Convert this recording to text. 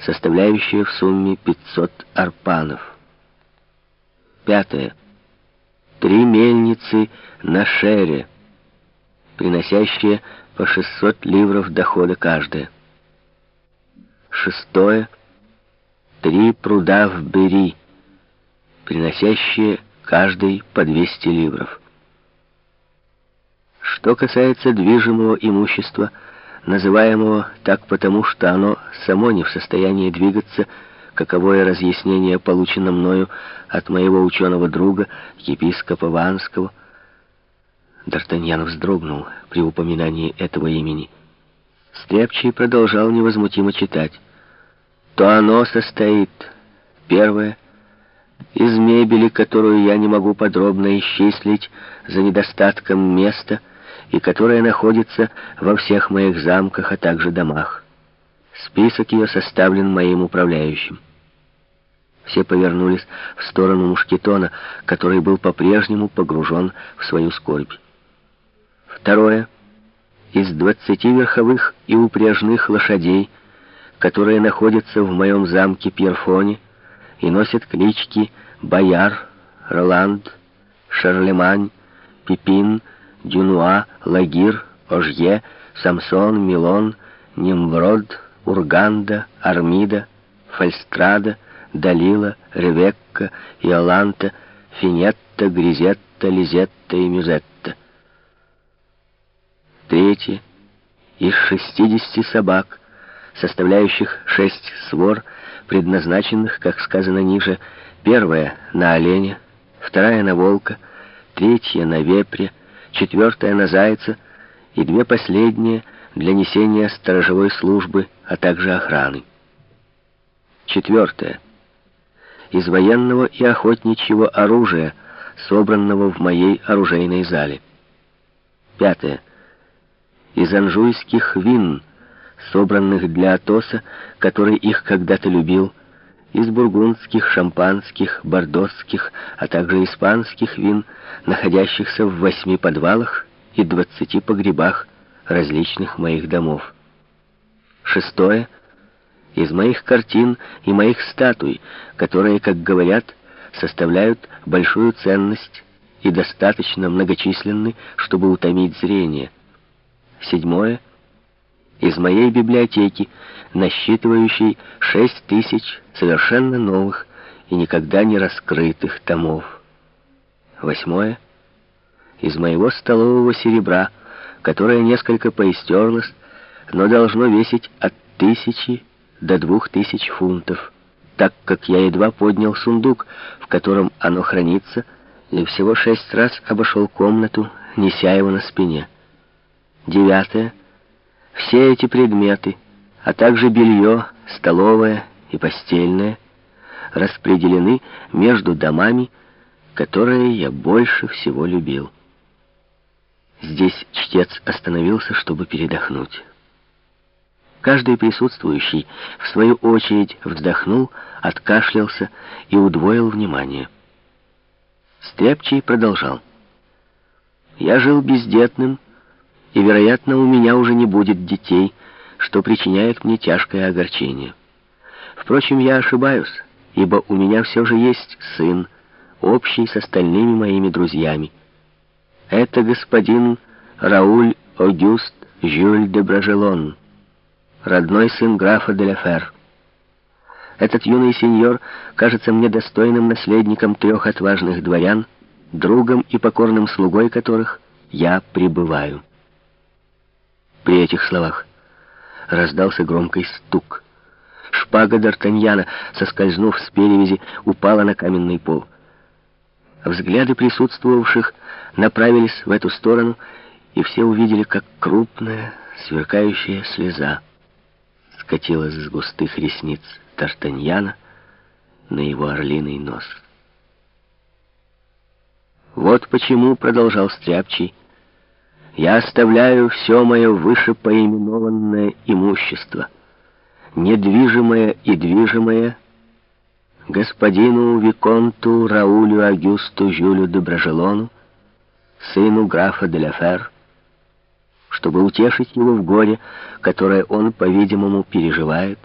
составляющая в сумме 500 арпанов. Пятое. Три мельницы на шере, приносящие по 600 ливров дохода каждая. Шестое. Три пруда в Бери, приносящие каждый по 200 ливров. Что касается движимого имущества, называемого так потому, что оно само не в состоянии двигаться, каковое разъяснение получено мною от моего ученого друга, епископа Ванского. Д'Артаньян вздрогнул при упоминании этого имени. Стряпчий продолжал невозмутимо читать. То оно состоит, первое, из мебели, которую я не могу подробно исчислить за недостатком места, и которая находится во всех моих замках, а также домах. Список ее составлен моим управляющим. Все повернулись в сторону Мушкетона, который был по-прежнему погружен в свою скорбь. Второе. Из двадцати верховых и упряжных лошадей, которые находятся в моем замке Пьерфоне и носят клички Бояр, Роланд, Шарлемань, Пипин, Дюнуа, Лагир, Ожье, Самсон, Милон, Нимврод, Урганда, Армида, Фальстрада, Далила, Ревекка, Иоланта, Финетта, Гризетта, Лизетта и Мюзетта. Третье. Из шестидесяти собак, составляющих шесть свор, предназначенных, как сказано ниже, первая на оленя, вторая на волка, третья на вепря, четвертая на зайца и две последние для несения сторожевой службы, а также охраны. Четвертое. Из военного и охотничьего оружия, собранного в моей оружейной зале. Пятое. Из анжуйских вин, собранных для Атоса, который их когда-то любил, из бургундских, шампанских, бордосских, а также испанских вин, находящихся в восьми подвалах и двадцати погребах различных моих домов. Шестое. Из моих картин и моих статуй, которые, как говорят, составляют большую ценность и достаточно многочисленны, чтобы утомить зрение. Седьмое из моей библиотеки, насчитывающей шесть тысяч совершенно новых и никогда не раскрытых томов. Восьмое. Из моего столового серебра, которое несколько поистерлось, но должно весить от тысячи до двух тысяч фунтов, так как я едва поднял сундук, в котором оно хранится, и всего шесть раз обошел комнату, неся его на спине. Девятое. Все эти предметы, а также белье, столовое и постельное, распределены между домами, которые я больше всего любил. Здесь чтец остановился, чтобы передохнуть. Каждый присутствующий, в свою очередь, вздохнул, откашлялся и удвоил внимание. Стряпчий продолжал. «Я жил бездетным, и, вероятно, у меня уже не будет детей, что причиняет мне тяжкое огорчение. Впрочем, я ошибаюсь, ибо у меня все же есть сын, общий с остальными моими друзьями. Это господин Рауль Огюст Жюль де Бражелон, родной сын графа де Лефер. Этот юный сеньор кажется мне достойным наследником трех отважных дворян, другом и покорным слугой которых я пребываю. При этих словах раздался громкий стук. Шпага Д'Артаньяна, соскользнув с перевязи, упала на каменный пол. Взгляды присутствовавших направились в эту сторону, и все увидели, как крупная, сверкающая слеза скатилась с густых ресниц Д'Артаньяна на его орлиный нос. «Вот почему», — продолжал Стряпчий, — я оставляю все мое вышепоименованное имущество, недвижимое и движимое, господину Виконту Раулю Агюсту Жюлю де Бражелону, сыну графа де Ляфер, чтобы утешить его в горе, которое он, по-видимому, переживает,